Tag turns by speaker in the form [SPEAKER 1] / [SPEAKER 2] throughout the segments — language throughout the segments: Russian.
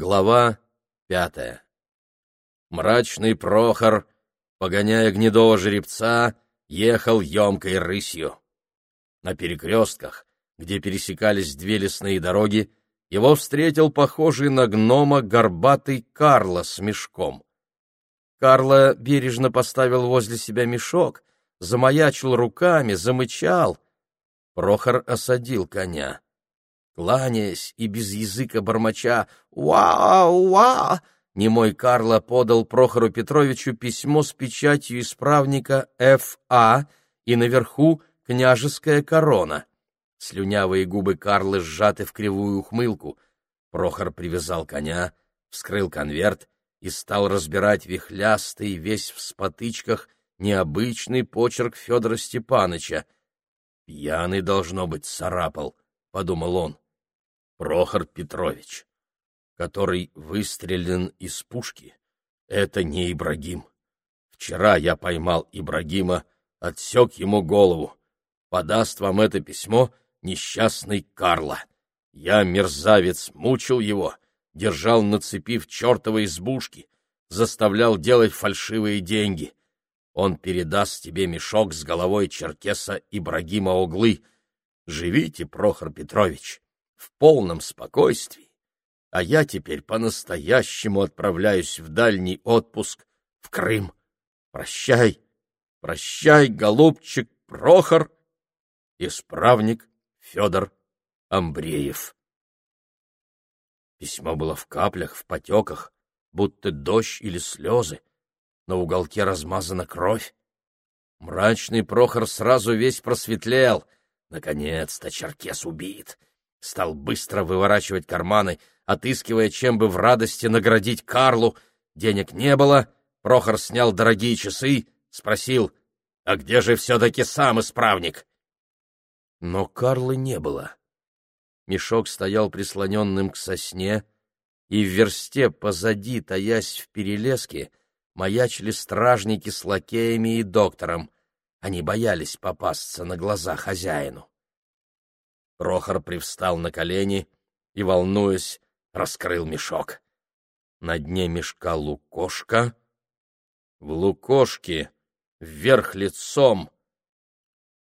[SPEAKER 1] Глава пятая Мрачный Прохор, погоняя гнедого жеребца, ехал емкой рысью. На перекрестках, где пересекались две лесные дороги, его встретил похожий на гнома горбатый Карло с мешком. Карло бережно поставил возле себя мешок, замаячил руками, замычал. Прохор осадил коня. Кланяясь и без языка бормоча «Уа-уа!», немой Карло подал Прохору Петровичу письмо с печатью исправника Ф.А. и наверху княжеская корона. Слюнявые губы Карлы сжаты в кривую ухмылку. Прохор привязал коня, вскрыл конверт и стал разбирать вихлястый, весь в спотычках, необычный почерк Федора Степаныча. «Пьяный, должно быть, царапал», — подумал он. «Прохор Петрович, который выстрелен из пушки, это не Ибрагим. Вчера я поймал Ибрагима, отсек ему голову. Подаст вам это письмо — несчастный Карло. Я, мерзавец, мучил его, держал на цепи в чертовой избушке, заставлял делать фальшивые деньги. Он передаст тебе мешок с головой черкеса Ибрагима Оглы. Живите, Прохор Петрович, в полном спокойствии. А я теперь по-настоящему отправляюсь в дальний отпуск в Крым. Прощай, прощай, голубчик Прохор, исправник Федор Амбреев. Письмо было в каплях, в потеках, будто дождь или слезы. На уголке размазана кровь. Мрачный Прохор сразу весь просветлел. Наконец-то черкес убит. Стал быстро выворачивать карманы, отыскивая, чем бы в радости наградить Карлу. Денег не было. Прохор снял дорогие часы, спросил, «А где же все-таки сам исправник?» Но Карлы не было. Мешок стоял прислоненным к сосне, и в версте позади, таясь в перелеске, маячили стражники с лакеями и доктором. Они боялись попасться на глаза хозяину. Прохор привстал на колени и, волнуясь, раскрыл мешок. На дне мешка лукошка. В лукошке, вверх лицом,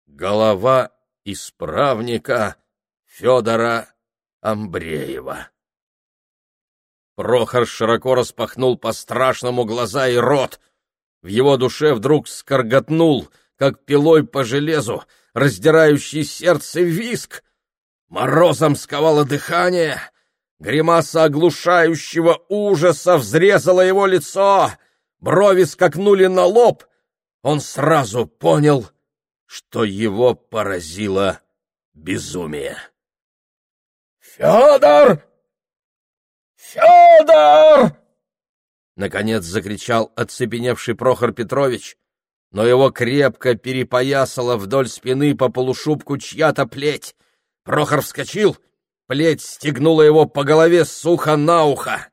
[SPEAKER 1] голова исправника Федора Амбреева. Прохор широко распахнул по-страшному глаза и рот. В его душе вдруг скорготнул, как пилой по железу, раздирающий сердце виск. Морозом сковало дыхание, гримаса оглушающего ужаса взрезала его лицо, брови скакнули на лоб. Он сразу понял, что его поразило безумие. «Федор! Федор!» Наконец закричал оцепеневший Прохор Петрович, но его крепко перепоясала вдоль спины по полушубку чья-то плеть. Прохор вскочил, плеть стегнула его по голове сухо на ухо.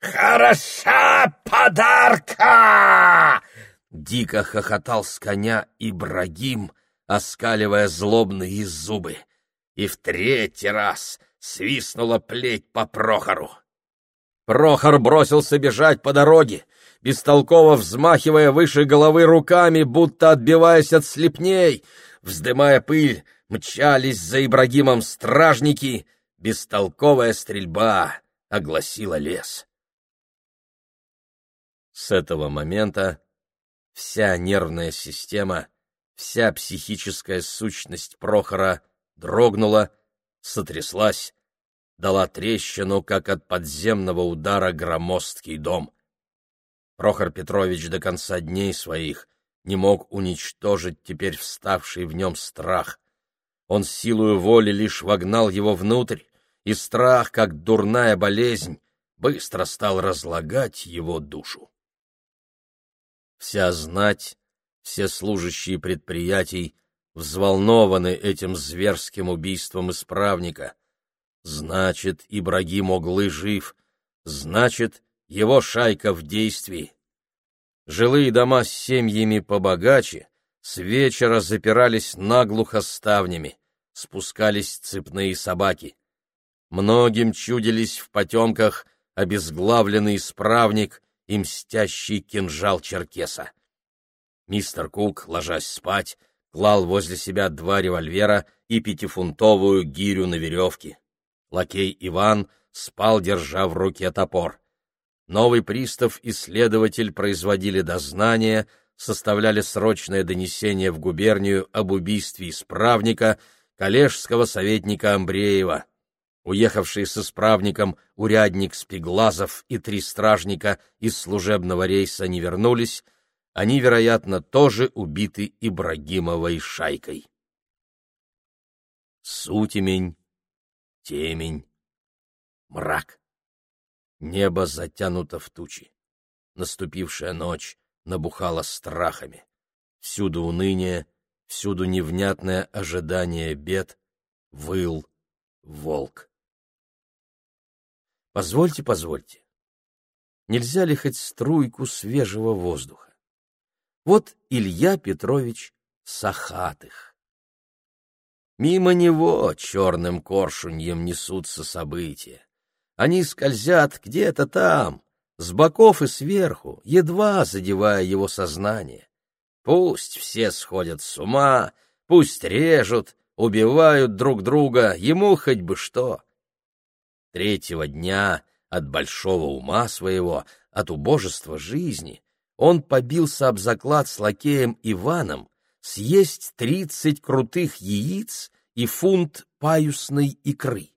[SPEAKER 1] «Хороша подарка!» Дико хохотал с коня Ибрагим, оскаливая злобные зубы. И в третий раз свистнула плеть по Прохору. Прохор бросился бежать по дороге, бестолково взмахивая выше головы руками, будто отбиваясь от слепней. Вздымая пыль, мчались за Ибрагимом стражники, бестолковая стрельба огласила лес. С этого момента вся нервная система, вся психическая сущность Прохора дрогнула, сотряслась, дала трещину, как от подземного удара громоздкий дом. Прохор Петрович до конца дней своих не мог уничтожить теперь вставший в нем страх. Он силою воли лишь вогнал его внутрь, и страх, как дурная болезнь, быстро стал разлагать его душу. Вся знать, все служащие предприятий взволнованы этим зверским убийством исправника. Значит, Ибрагим Оглы жив, значит, его шайка в действии. Жилые дома с семьями побогаче с вечера запирались наглухо ставнями, спускались цепные собаки. Многим чудились в потемках обезглавленный исправник и мстящий кинжал черкеса. Мистер Кук, ложась спать, клал возле себя два револьвера и пятифунтовую гирю на веревке. Лакей Иван спал, держа в руке топор. Новый пристав и следователь производили дознание, составляли срочное донесение в губернию об убийстве исправника, коллежского советника Амбреева. Уехавшие с исправником урядник Спиглазов и три стражника из служебного рейса не вернулись, они, вероятно, тоже убиты Ибрагимовой шайкой. Сутемень, темень, мрак. Небо затянуто в тучи. Наступившая ночь набухала страхами. Всюду уныние, всюду невнятное ожидание бед, выл волк. Позвольте, позвольте. Нельзя ли хоть струйку свежего воздуха? Вот Илья Петрович Сахатых. Мимо него черным коршуньем несутся события. Они скользят где-то там, с боков и сверху, едва задевая его сознание. Пусть все сходят с ума, пусть режут, убивают друг друга, ему хоть бы что. Третьего дня от большого ума своего, от убожества жизни, он побился об заклад с лакеем Иваном съесть тридцать крутых яиц и фунт паюсной икры.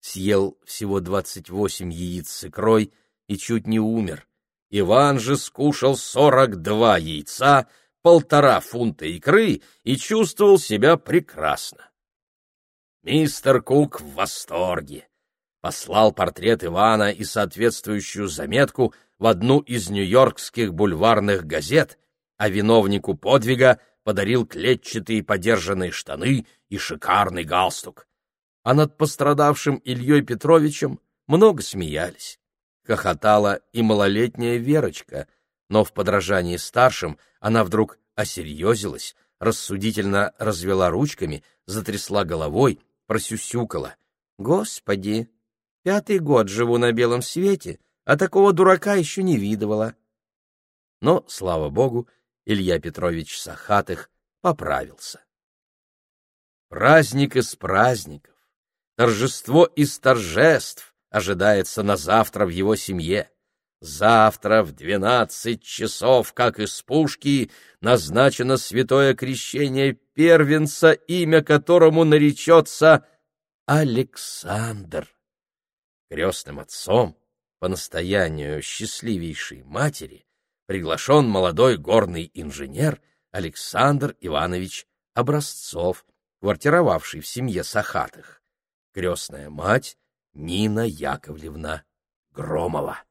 [SPEAKER 1] Съел всего двадцать восемь яиц с икрой и чуть не умер. Иван же скушал сорок два яйца, полтора фунта икры и чувствовал себя прекрасно. Мистер Кук в восторге. Послал портрет Ивана и соответствующую заметку в одну из нью-йоркских бульварных газет, а виновнику подвига подарил клетчатые подержанные штаны и шикарный галстук. А над пострадавшим Ильей Петровичем много смеялись хохотала и малолетняя Верочка, но в подражании старшим она вдруг осерьезилась, рассудительно развела ручками, затрясла головой, просюсюкала. «Господи, пятый год живу на белом свете, а такого дурака еще не видывала». Но, слава богу, Илья Петрович Сахатых поправился. Праздник из праздников, торжество из торжеств, ожидается на завтра в его семье. Завтра в двенадцать часов, как из пушки, назначено святое крещение первенца, имя которому наречется Александр. Крестным отцом, по настоянию счастливейшей матери, приглашен молодой горный инженер Александр Иванович Образцов, квартировавший в семье Сахатых. Крестная мать Нина Яковлевна Громова.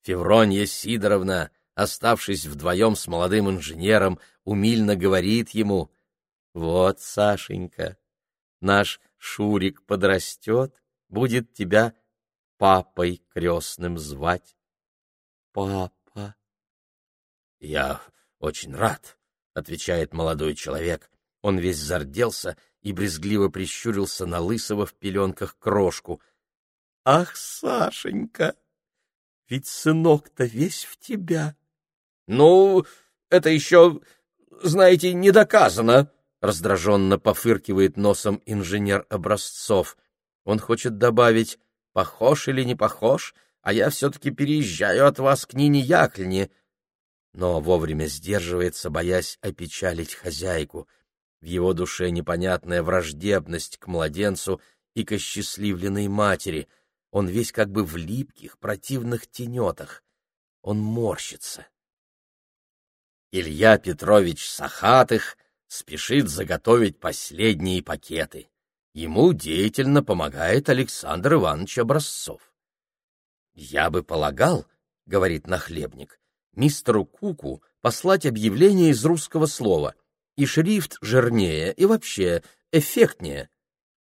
[SPEAKER 1] Февронья Сидоровна, оставшись вдвоем с молодым инженером, умильно говорит ему, «Вот, Сашенька, наш Шурик подрастет, будет тебя папой крестным звать». «Папа». «Я очень рад», — отвечает молодой человек. Он весь зарделся и брезгливо прищурился на лысого в пеленках крошку. — Ах, Сашенька, ведь сынок-то весь в тебя. — Ну, это еще, знаете, не доказано, — раздраженно пофыркивает носом инженер Образцов. Он хочет добавить «похож или не похож», а я все-таки переезжаю от вас к Нине Яклине, но вовремя сдерживается, боясь опечалить хозяйку — в его душе непонятная враждебность к младенцу и к осчастливленной матери. Он весь как бы в липких, противных тенетах. Он морщится. Илья Петрович Сахатых спешит заготовить последние пакеты. Ему деятельно помогает Александр Иванович Образцов. «Я бы полагал, — говорит нахлебник, — мистеру Куку послать объявление из русского слова — и шрифт жирнее, и вообще эффектнее.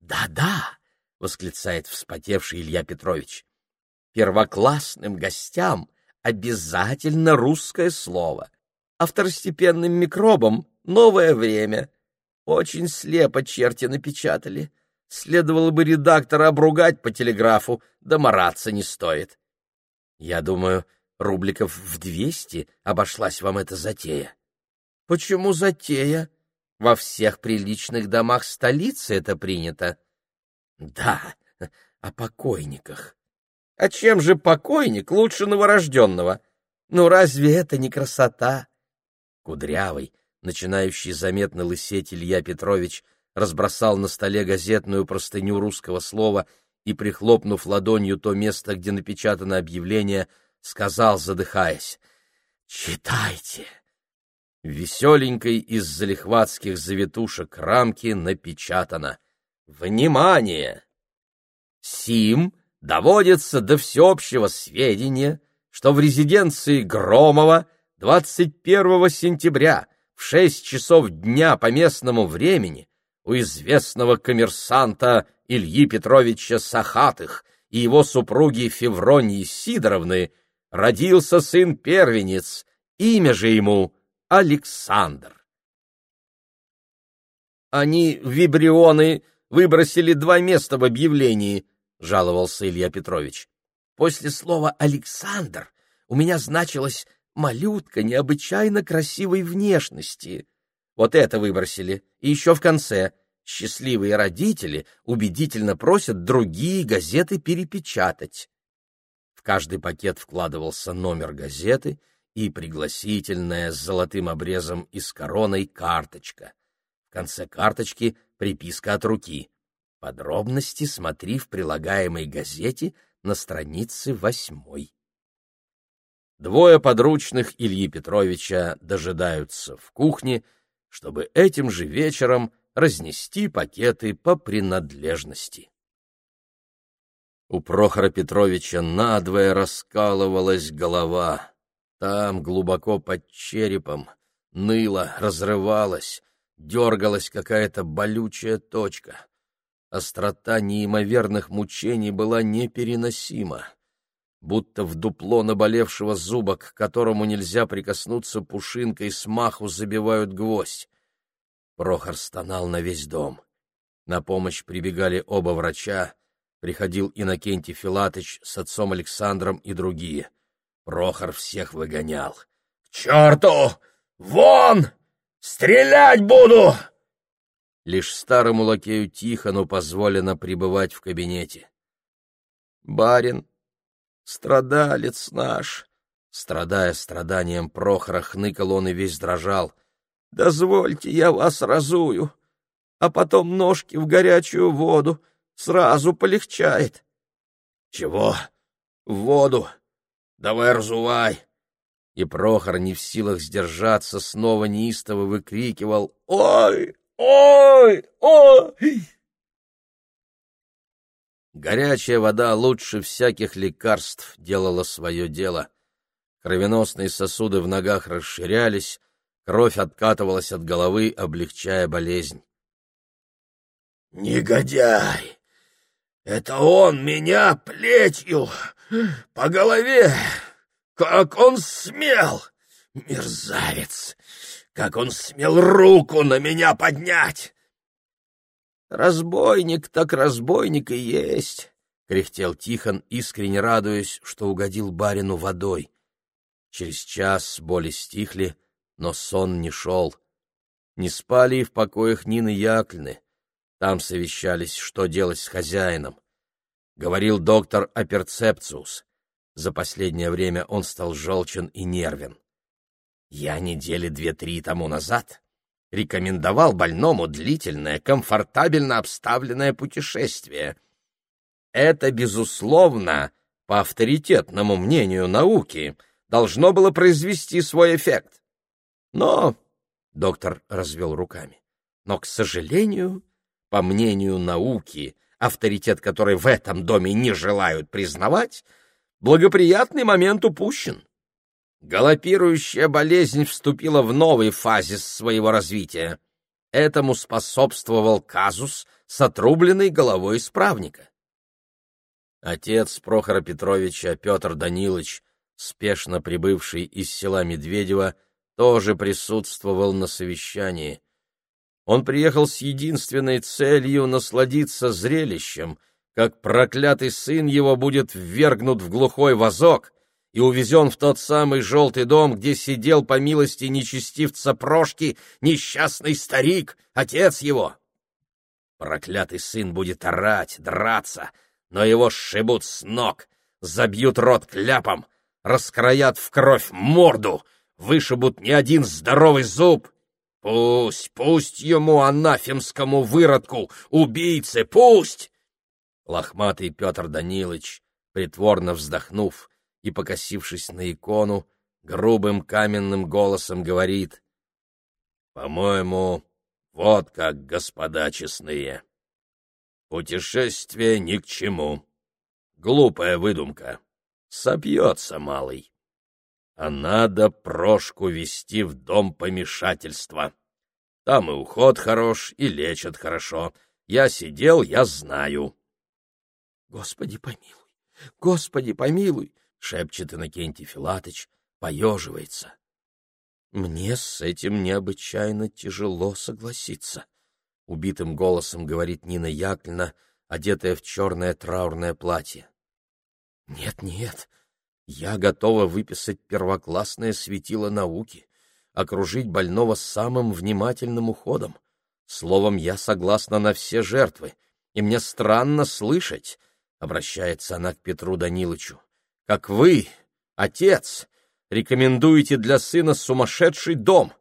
[SPEAKER 1] «Да-да!» — восклицает вспотевший Илья Петрович. «Первоклассным гостям обязательно русское слово, а второстепенным микробам — новое время. Очень слепо черти напечатали. Следовало бы редактора обругать по телеграфу, да мараться не стоит. Я думаю, рубликов в двести обошлась вам эта затея. Почему затея? Во всех приличных домах столицы это принято. Да, о покойниках. А чем же покойник лучше новорожденного? Ну разве это не красота? Кудрявый, начинающий заметно лысеть Илья Петрович, разбросал на столе газетную простыню русского слова и, прихлопнув ладонью то место, где напечатано объявление, сказал, задыхаясь, «Читайте!» Веселенькой из залихватских завитушек рамки напечатано «Внимание! Сим доводится до всеобщего сведения, что в резиденции Громова 21 сентября в 6 часов дня по местному времени у известного коммерсанта Ильи Петровича Сахатых и его супруги Февронии Сидоровны родился сын-первенец, имя же ему Александр. Они, вибрионы, выбросили два места в объявлении, — жаловался Илья Петрович. После слова «Александр» у меня значилась малютка необычайно красивой внешности. Вот это выбросили. И еще в конце. Счастливые родители убедительно просят другие газеты перепечатать. В каждый пакет вкладывался номер газеты и пригласительная с золотым обрезом и с короной карточка. В конце карточки приписка от руки. Подробности смотри в прилагаемой газете на странице восьмой. Двое подручных Ильи Петровича дожидаются в кухне, чтобы этим же вечером разнести пакеты по принадлежности. У Прохора Петровича надвое раскалывалась голова. Там, глубоко под черепом, ныла, разрывалась, дергалась какая-то болючая точка. Острота неимоверных мучений была непереносима будто в дупло наболевшего зуба, к которому нельзя прикоснуться пушинкой, смаху забивают гвоздь. Прохор стонал на весь дом. На помощь прибегали оба врача, приходил Иннокентий Филатыч с отцом Александром и другие. Прохор всех выгонял. — К черту! Вон! Стрелять буду! Лишь старому лакею Тихону позволено пребывать в кабинете. — Барин, Страдалец наш! Страдая страданием Прохора, хныкал он и весь дрожал. Дозвольте, я вас разую, а потом ножки в горячую воду, сразу полегчает. Чего? В воду? Давай разувай. И Прохор, не в силах сдержаться, снова неистово выкрикивал «Ой! Ой! Ой!» Горячая вода лучше всяких лекарств делала свое дело. Кровеносные сосуды в ногах расширялись, кровь откатывалась от головы, облегчая болезнь. «Негодяй! Это он меня плетью по голове! Как он смел! Мерзавец! Как он смел руку на меня поднять!» Разбойник так разбойник и есть, — кряхтел Тихон, искренне радуясь, что угодил барину водой. Через час боли стихли, но сон не шел. Не спали и в покоях Нины Яковлевны. Там совещались, что делать с хозяином. Говорил доктор Аперцепциус. За последнее время он стал желчен и нервен. Я недели две-три тому назад рекомендовал больному длительное, комфортабельно обставленное путешествие. Это, безусловно, по авторитетному мнению науки, должно было произвести свой эффект. Но, — доктор развел руками, — но, к сожалению, по мнению науки, авторитет которой в этом доме не желают признавать, благоприятный момент упущен. Галопирующая болезнь вступила в новый фазис своего развития. Этому способствовал казус с отрубленной головой исправника. Отец Прохора Петровича, Петр Данилович, спешно прибывший из села Медведева, тоже присутствовал на совещании. Он приехал с единственной целью насладиться зрелищем, как проклятый сын его будет ввергнут в глухой вазок и увезен в тот самый желтый дом, где сидел по милости нечестивца Прошки несчастный старик, отец его. Проклятый сын будет орать, драться, но его сшибут с ног, забьют рот кляпом, раскроят в кровь морду, вышибут не один здоровый зуб. Пусть, пусть ему, анафемскому выродку, убийце, пусть! Лохматый Петр Данилович, притворно вздохнув и покосившись на икону, грубым каменным голосом говорит, «По-моему, вот как, господа честные, путешествие ни к чему, глупая выдумка, сопьется малый, а надо Прошку вести в дом помешательства». Там и уход хорош, и лечат хорошо. Я сидел, я знаю. Господи помилуй, Господи помилуй, шепчет Иннокентий Филатыч, поеживается. Мне с этим необычайно тяжело согласиться, убитым голосом говорит Нина Яковлевна, одетая в черное траурное платье. Нет, нет, я готова выписать первоклассное светило науки, окружить больного самым внимательным уходом. Словом, я согласна на все жертвы, и мне странно слышать, — обращается она к Петру Даниловичу, — как вы, отец, рекомендуете для сына сумасшедший дом.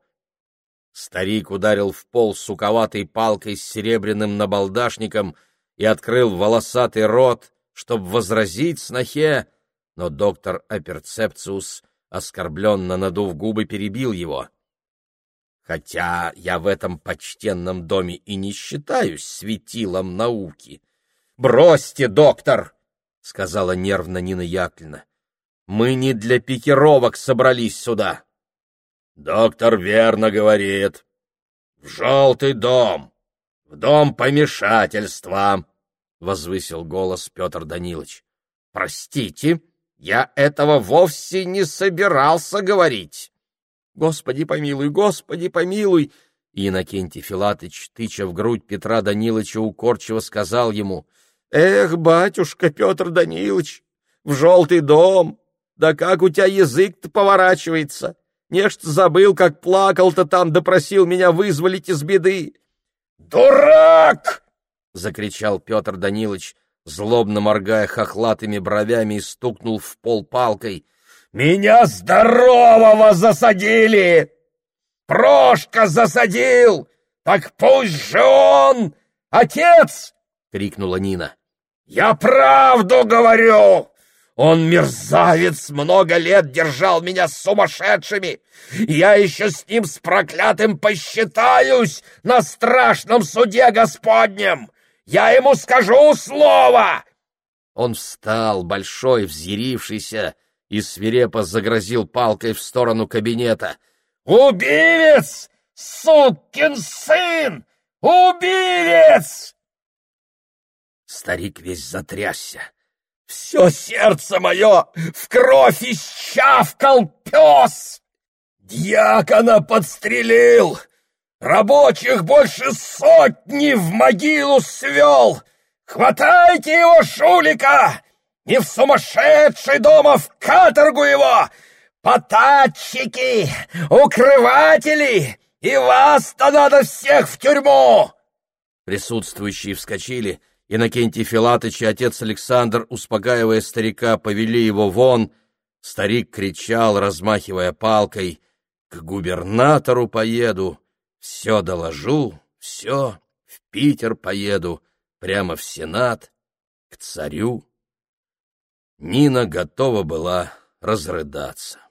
[SPEAKER 1] Старик ударил в пол суковатой палкой с серебряным набалдашником и открыл волосатый рот, чтобы возразить снохе, но доктор Аперцепциус, оскорбленно надув губы, перебил его. Хотя я в этом почтенном доме и не считаюсь светилом науки, Бросьте, доктор, сказала нервно Нина Яковлевна. Мы не для пикировок собрались сюда. Доктор верно говорит. В желтый дом, в дом помешательства, возвысил голос Петр Данилович. Простите, я этого вовсе не собирался говорить. Господи помилуй, Господи помилуй! И Иннокентий Филатыч, тыча в грудь Петра Даниловича, укорчиво сказал ему — Эх, батюшка Петр Данилович, в желтый дом! Да как у тебя язык-то поворачивается! Нечто забыл, как плакал-то там, допросил меня вызволить из беды. «Дурак!» — закричал Петр Данилович, злобно моргая хохлатыми бровями и стукнул в пол палкой. «Меня здорового засадили! Прошка засадил! Так пусть же он, отец, крикнула Нина. «Я правду говорю! Он, мерзавец, много лет держал меня сумасшедшими! Я еще с ним с проклятым посчитаюсь на страшном суде Господнем! Я ему скажу слово!» Он встал, большой, взъярившийся, и свирепо загрозил палкой в сторону кабинета. «Убивец! Сукин сын! Убивец!» Старик весь затрясся. Все сердце мое в кровь исчавкал пес! Дьякона подстрелил! Рабочих больше сотни в могилу свел! Хватайте его, шулика! Не в сумасшедший дом, а в каторгу его! Потатчики, укрыватели! И вас-то надо всех в тюрьму!» Присутствующие вскочили — Иннокентий Филатыч и отец Александр, успокаивая старика, повели его вон. Старик кричал, размахивая палкой, «К губернатору поеду, все доложу, все, в Питер поеду, прямо в Сенат, к царю». Нина готова была разрыдаться.